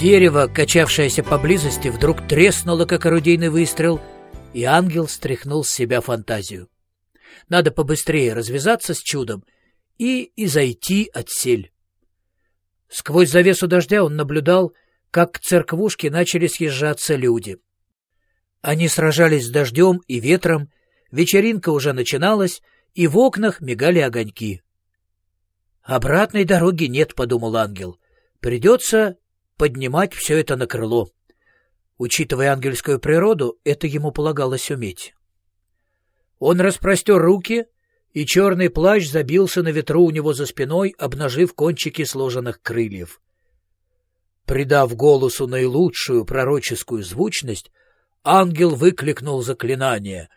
Дерево, качавшееся поблизости, вдруг треснуло, как орудийный выстрел, и ангел стряхнул с себя фантазию. Надо побыстрее развязаться с чудом и изойти от сель. Сквозь завесу дождя он наблюдал, как к церквушке начали съезжаться люди. Они сражались с дождем и ветром, вечеринка уже начиналась, и в окнах мигали огоньки. «Обратной дороги нет», — подумал ангел. «Придется поднимать все это на крыло». Учитывая ангельскую природу, это ему полагалось уметь. Он распростер руки, и черный плащ забился на ветру у него за спиной, обнажив кончики сложенных крыльев. Придав голосу наилучшую пророческую звучность, ангел выкликнул заклинание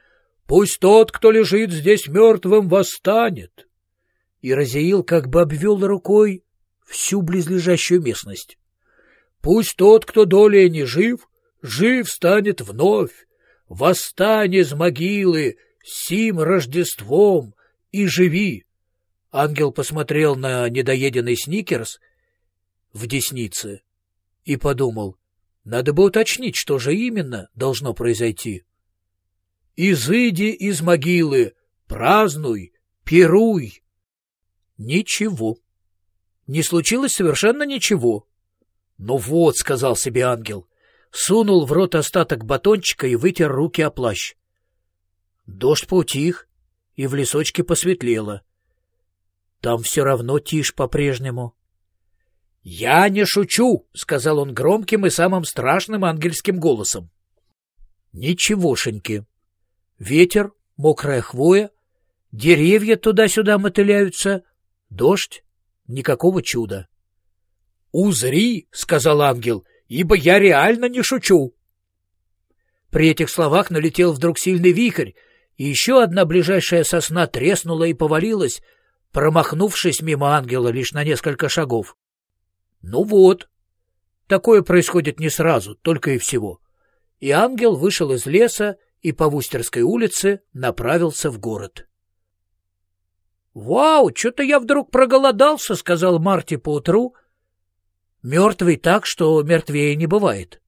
«Пусть тот, кто лежит здесь мертвым, восстанет!» И Разиил как бы обвел рукой всю близлежащую местность. «Пусть тот, кто долей не жив, жив станет вновь, восстань из могилы, сим Рождеством и живи. Ангел посмотрел на недоеденный сникерс в деснице и подумал, надо бы уточнить, что же именно должно произойти. «Изыди из могилы, празднуй, пируй!» Ничего. Не случилось совершенно ничего. «Ну вот», — сказал себе ангел, сунул в рот остаток батончика и вытер руки о плащ. Дождь поутих, и в лесочке посветлело. Там все равно тишь по-прежнему. — Я не шучу, — сказал он громким и самым страшным ангельским голосом. Ничегошеньки. Ветер, мокрая хвоя, деревья туда-сюда мотыляются, дождь — никакого чуда. — Узри, — сказал ангел, — ибо я реально не шучу. При этих словах налетел вдруг сильный вихрь, и еще одна ближайшая сосна треснула и повалилась, промахнувшись мимо ангела лишь на несколько шагов. Ну вот, такое происходит не сразу, только и всего. И ангел вышел из леса и по Вустерской улице направился в город. «Вау, что-то я вдруг проголодался», — сказал Марти поутру. «Мертвый так, что мертвее не бывает».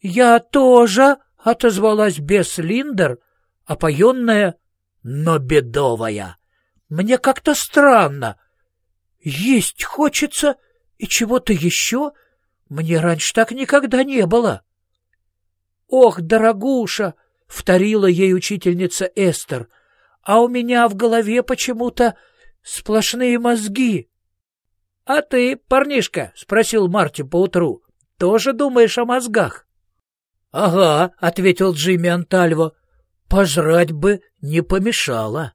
«Я тоже», — отозвалась Бесс Линдер, опоенная, но бедовая. «Мне как-то странно. Есть хочется и чего-то еще. Мне раньше так никогда не было». «Ох, дорогуша!» — вторила ей учительница Эстер. «А у меня в голове почему-то сплошные мозги». «А ты, парнишка?» — спросил Марти поутру. «Тоже думаешь о мозгах?» — Ага, — ответил Джимми Антальво, — пожрать бы не помешало.